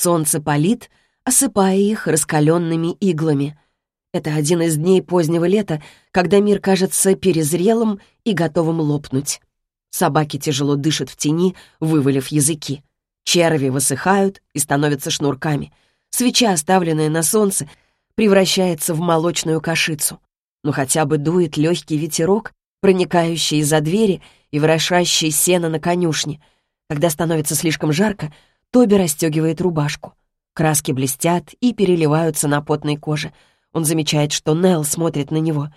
Солнце палит, осыпая их раскаленными иглами. Это один из дней позднего лета, когда мир кажется перезрелым и готовым лопнуть. Собаки тяжело дышат в тени, вывалив языки. Черви высыхают и становятся шнурками. Свеча, оставленная на солнце, превращается в молочную кашицу. Но хотя бы дует легкий ветерок, проникающий из-за двери и ворошащий сено на конюшне. Когда становится слишком жарко, Тоби расстегивает рубашку. Краски блестят и переливаются на потной коже. Он замечает, что Нелл смотрит на него.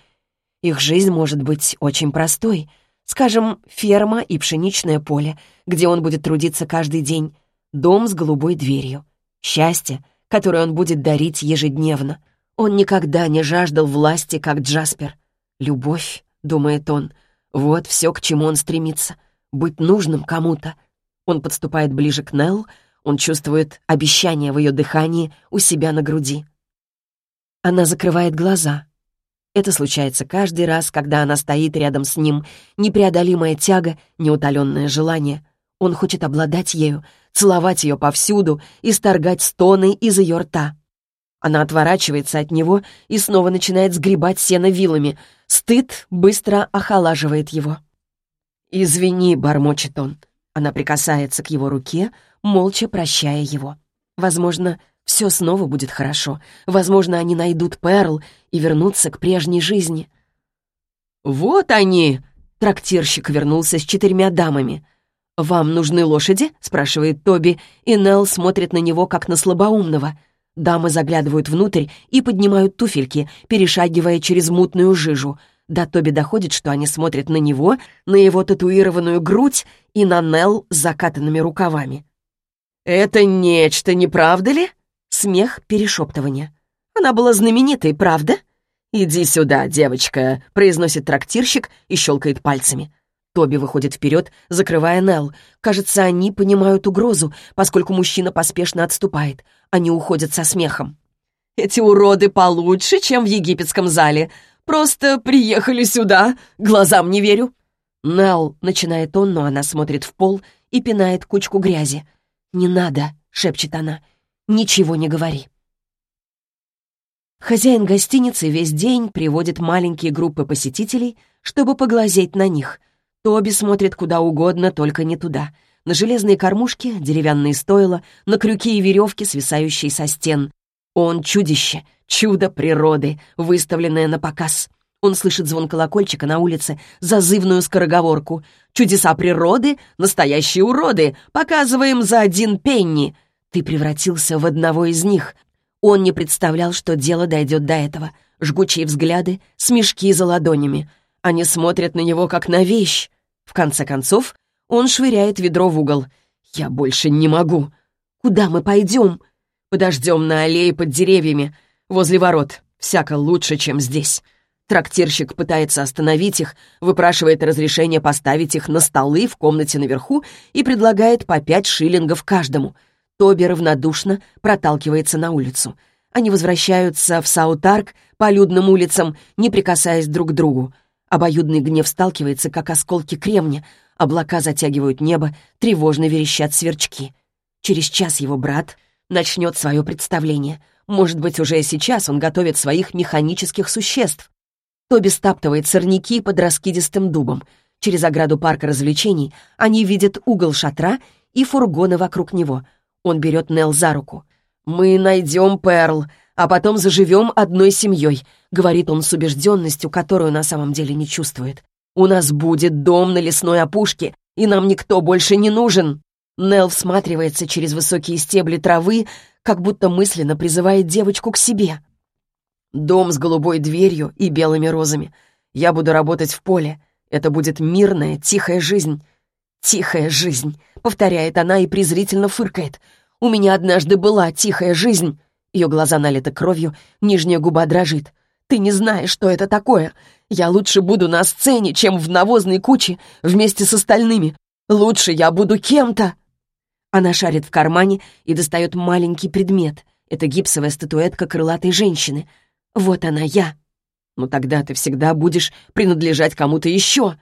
Их жизнь может быть очень простой — Скажем, ферма и пшеничное поле, где он будет трудиться каждый день. Дом с голубой дверью. Счастье, которое он будет дарить ежедневно. Он никогда не жаждал власти, как Джаспер. Любовь, думает он, вот все, к чему он стремится. Быть нужным кому-то. Он подступает ближе к Нелл, он чувствует обещание в ее дыхании у себя на груди. Она закрывает глаза, это случается каждый раз, когда она стоит рядом с ним, непреодолимая тяга, неутоленное желание. Он хочет обладать ею, целовать ее повсюду и сторгать стоны из ее рта. Она отворачивается от него и снова начинает сгребать сено вилами. Стыд быстро охолаживает его. «Извини», — бормочет он. Она прикасается к его руке, молча прощая его. Возможно, все снова будет хорошо. Возможно, они найдут Перл и вернутся к прежней жизни. «Вот они!» — трактирщик вернулся с четырьмя дамами. «Вам нужны лошади?» — спрашивает Тоби, и Нелл смотрит на него, как на слабоумного. Дамы заглядывают внутрь и поднимают туфельки, перешагивая через мутную жижу. До Тоби доходит, что они смотрят на него, на его татуированную грудь и на Нелл с закатанными рукавами. «Это нечто, не правда ли?» Смех, перешептывание. Она была знаменитой, правда? «Иди сюда, девочка», — произносит трактирщик и щелкает пальцами. Тоби выходит вперед, закрывая Нелл. Кажется, они понимают угрозу, поскольку мужчина поспешно отступает. Они уходят со смехом. «Эти уроды получше, чем в египетском зале. Просто приехали сюда. Глазам не верю». Нелл, начинает он, но она смотрит в пол и пинает кучку грязи. «Не надо», — шепчет она. Ничего не говори. Хозяин гостиницы весь день приводит маленькие группы посетителей, чтобы поглазеть на них. Тоби смотрит куда угодно, только не туда. На железные кормушки, деревянные стойла, на крюки и веревки, свисающие со стен. Он чудище, чудо природы, выставленное на показ. Он слышит звон колокольчика на улице, зазывную скороговорку. «Чудеса природы — настоящие уроды! Показываем за один пенни!» Ты превратился в одного из них. Он не представлял, что дело дойдет до этого. Жгучие взгляды, смешки за ладонями. Они смотрят на него, как на вещь. В конце концов, он швыряет ведро в угол. «Я больше не могу. Куда мы пойдем?» «Подождем на аллее под деревьями, возле ворот. Всяко лучше, чем здесь». Трактирщик пытается остановить их, выпрашивает разрешение поставить их на столы в комнате наверху и предлагает по пять шиллингов каждому — Тоби равнодушно проталкивается на улицу. Они возвращаются в Саутарк по людным улицам, не прикасаясь друг к другу. Обоюдный гнев сталкивается, как осколки кремня. Облака затягивают небо, тревожно верещат сверчки. Через час его брат начнет свое представление. Может быть, уже сейчас он готовит своих механических существ. Тоби стаптывает сорняки под раскидистым дубом. Через ограду парка развлечений они видят угол шатра и фургоны вокруг него — он берет Нел за руку. «Мы найдем Перл, а потом заживем одной семьей», — говорит он с убежденностью, которую на самом деле не чувствует. «У нас будет дом на лесной опушке, и нам никто больше не нужен». Нел всматривается через высокие стебли травы, как будто мысленно призывает девочку к себе. «Дом с голубой дверью и белыми розами. Я буду работать в поле. Это будет мирная, тихая жизнь. «Тихая жизнь», — повторяет она и презрительно фыркает. «У меня однажды была тихая жизнь». Ее глаза налиты кровью, нижняя губа дрожит. «Ты не знаешь, что это такое. Я лучше буду на сцене, чем в навозной куче вместе с остальными. Лучше я буду кем-то». Она шарит в кармане и достает маленький предмет. Это гипсовая статуэтка крылатой женщины. Вот она я. «Ну тогда ты всегда будешь принадлежать кому-то еще»,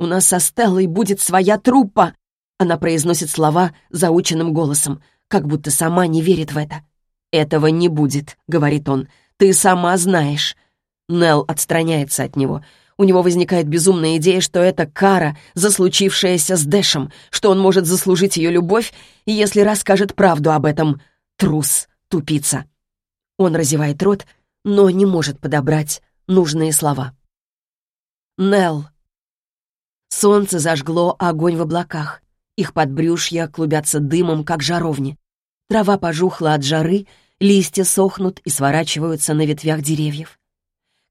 у нас со Стеллой будет своя труппа!» Она произносит слова заученным голосом. как будто сама не верит в это. «Этого не будет», — говорит он. «Ты сама знаешь». Нелл отстраняется от него. У него возникает безумная идея, что это кара за случившееся с Дэшем, что он может заслужить ее любовь, если расскажет правду об этом. Трус, тупица. Он разевает рот, но не может подобрать нужные слова. Нелл. Солнце зажгло огонь в облаках. Их подбрюшья клубятся дымом, как жаровни. Трава пожухла от жары, листья сохнут и сворачиваются на ветвях деревьев.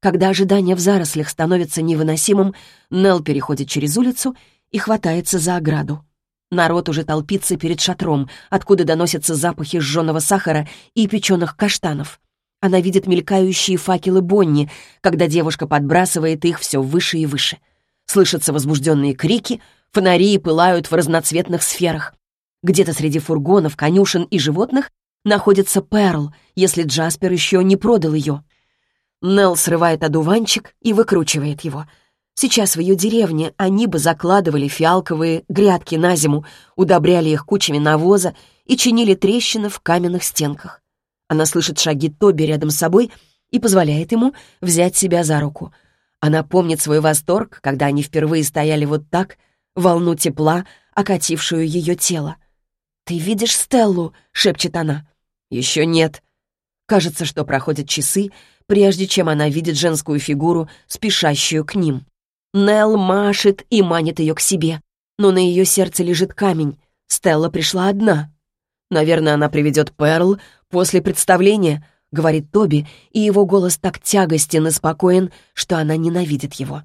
Когда ожидание в зарослях становится невыносимым, Нелл переходит через улицу и хватается за ограду. Народ уже толпится перед шатром, откуда доносятся запахи сжженного сахара и печеных каштанов. Она видит мелькающие факелы Бонни, когда девушка подбрасывает их все выше и выше. Слышатся возбужденные крики, фонари пылают в разноцветных сферах. Где-то среди фургонов, конюшен и животных находится Перл, если Джаспер еще не продал ее. Нелл срывает одуванчик и выкручивает его — Сейчас в ее деревне они бы закладывали фиалковые грядки на зиму, удобряли их кучами навоза и чинили трещины в каменных стенках. Она слышит шаги Тоби рядом с собой и позволяет ему взять себя за руку. Она помнит свой восторг, когда они впервые стояли вот так, волну тепла, окатившую ее тело. «Ты видишь Стеллу?» — шепчет она. «Еще нет». Кажется, что проходят часы, прежде чем она видит женскую фигуру, спешащую к ним. Нелл машет и манит ее к себе, но на ее сердце лежит камень. Стелла пришла одна. «Наверное, она приведет Перл после представления», — говорит Тоби, и его голос так тягостен и спокоен, что она ненавидит его.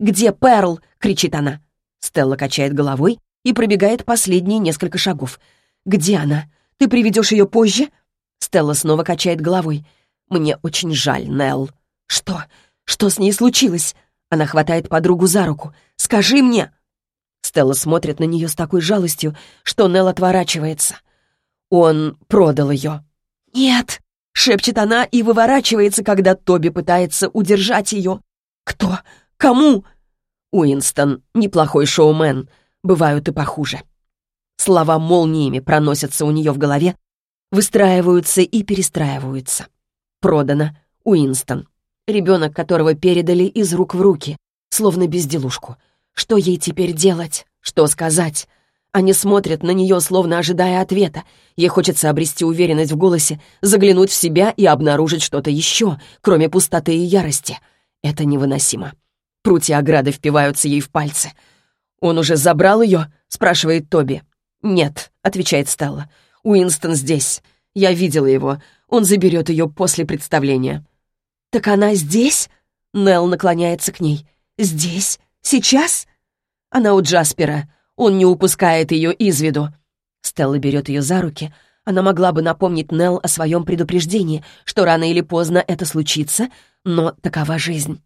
«Где Перл?» — кричит она. Стелла качает головой и пробегает последние несколько шагов. «Где она? Ты приведешь ее позже?» Стелла снова качает головой. «Мне очень жаль, Нелл». «Что? Что с ней случилось?» Она хватает подругу за руку. «Скажи мне!» Стелла смотрит на нее с такой жалостью, что Нелл отворачивается. Он продал ее. «Нет!» — шепчет она и выворачивается, когда Тоби пытается удержать ее. «Кто? Кому?» Уинстон — неплохой шоумен. Бывают и похуже. Слова молниями проносятся у нее в голове, выстраиваются и перестраиваются. Продано. Уинстон. Ребенок, которого передали из рук в руки, словно безделушку. Что ей теперь делать? Что сказать? Они смотрят на нее, словно ожидая ответа. Ей хочется обрести уверенность в голосе, заглянуть в себя и обнаружить что-то еще, кроме пустоты и ярости. Это невыносимо. Прутья ограды впиваются ей в пальцы. «Он уже забрал ее?» — спрашивает Тоби. «Нет», — отвечает Стелла. «Уинстон здесь. Я видела его. Он заберет ее после представления». «Так она здесь?» Нелл наклоняется к ней. «Здесь? Сейчас?» Она у Джаспера. Он не упускает ее из виду. Стелла берет ее за руки. Она могла бы напомнить Нелл о своем предупреждении, что рано или поздно это случится, но такова жизнь.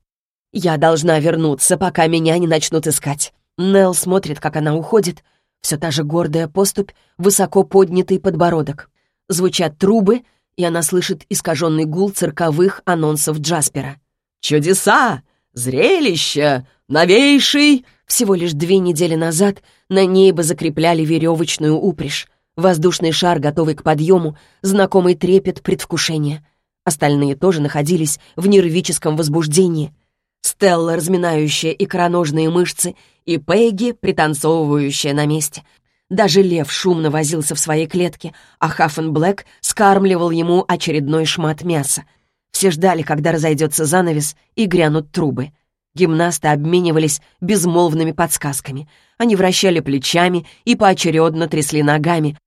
«Я должна вернуться, пока меня не начнут искать». Нелл смотрит, как она уходит. Все та же гордая поступь, высоко поднятый подбородок. Звучат трубы — и она слышит искаженный гул цирковых анонсов Джаспера. «Чудеса! Зрелище! Новейший!» Всего лишь две недели назад на небо закрепляли веревочную упряжь. Воздушный шар, готовый к подъему, знакомый трепет предвкушения. Остальные тоже находились в нервическом возбуждении. Стелла, разминающая икроножные мышцы, и Пегги, пританцовывающая на месте, даже лев шумно возился в своей клетке, а Хаффен Блэк скармливал ему очередной шмат мяса. Все ждали, когда разойдется занавес и грянут трубы. Гимнасты обменивались безмолвными подсказками. Они вращали плечами и поочередно трясли ногами,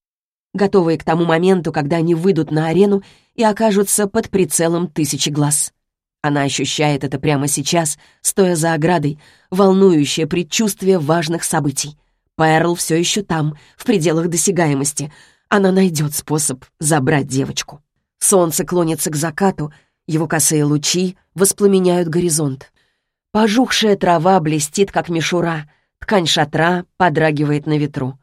готовые к тому моменту, когда они выйдут на арену и окажутся под прицелом тысячи глаз. Она ощущает это прямо сейчас, стоя за оградой, волнующее предчувствие важных событий. Перл все еще там, в пределах досягаемости. Она найдет способ забрать девочку. Солнце клонится к закату, его косые лучи воспламеняют горизонт. Пожухшая трава блестит, как мишура, ткань шатра подрагивает на ветру.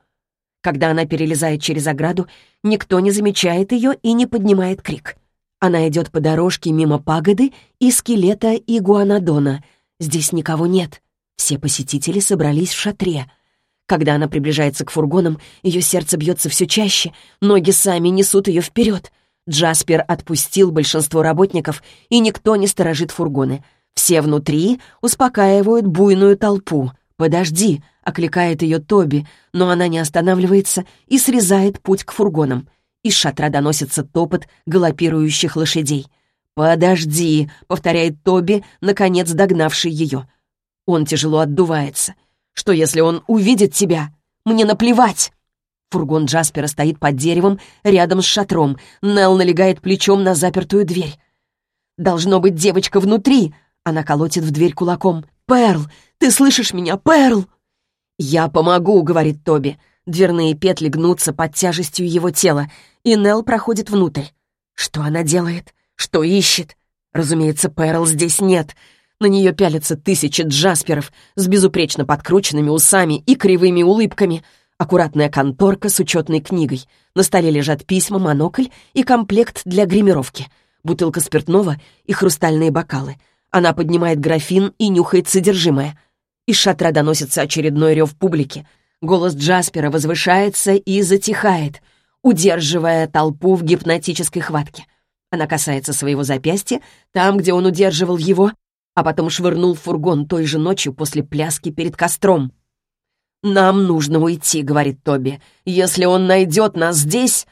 Когда она перелезает через ограду, никто не замечает ее и не поднимает крик. Она идет по дорожке мимо пагоды и скелета игуанодона. Здесь никого нет. Все посетители собрались в шатре — Когда она приближается к фургонам, ее сердце бьется все чаще, ноги сами несут ее вперед. Джаспер отпустил большинство работников, и никто не сторожит фургоны. Все внутри успокаивают буйную толпу. «Подожди», — окликает ее Тоби, но она не останавливается и срезает путь к фургонам. Из шатра доносится топот галопирующих лошадей. «Подожди», — повторяет Тоби, наконец догнавший ее. Он тяжело отдувается. «Что, если он увидит тебя? Мне наплевать!» Фургон Джаспера стоит под деревом рядом с шатром. Нелл налегает плечом на запертую дверь. «Должно быть девочка внутри!» Она колотит в дверь кулаком. «Перл! Ты слышишь меня, Перл?» «Я помогу», — говорит Тоби. Дверные петли гнутся под тяжестью его тела, и Нелл проходит внутрь. Что она делает? Что ищет? Разумеется, Перл здесь нет. На нее пялятся тысячи джасперов с безупречно подкрученными усами и кривыми улыбками — Аккуратная конторка с учетной книгой. На столе лежат письма, монокль и комплект для гримировки. Бутылка спиртного и хрустальные бокалы. Она поднимает графин и нюхает содержимое. Из шатра доносится очередной рев публики. Голос Джаспера возвышается и затихает, удерживая толпу в гипнотической хватке. Она касается своего запястья, там, где он удерживал его, а потом швырнул фургон той же ночью после пляски перед костром. «Нам нужно уйти», — говорит Тоби. «Если он найдет нас здесь...»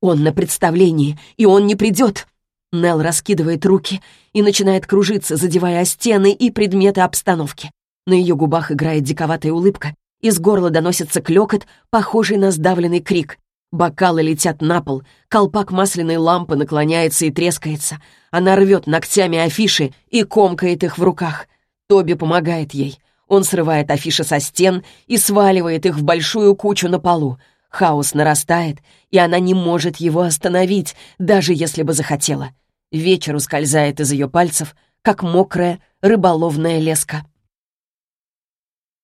«Он на представлении, и он не придет». Нел раскидывает руки и начинает кружиться, задевая стены и предметы обстановки. На ее губах играет диковатая улыбка. Из горла доносится клёкот, похожий на сдавленный крик. Бокалы летят на пол, колпак масляной лампы наклоняется и трескается. Она рвет ногтями афиши и комкает их в руках. Тоби помогает ей. Он срывает афиши со стен и сваливает их в большую кучу на полу. Хаос нарастает, и она не может его остановить, даже если бы захотела. Вечер ускользает из ее пальцев, как мокрая рыболовная леска.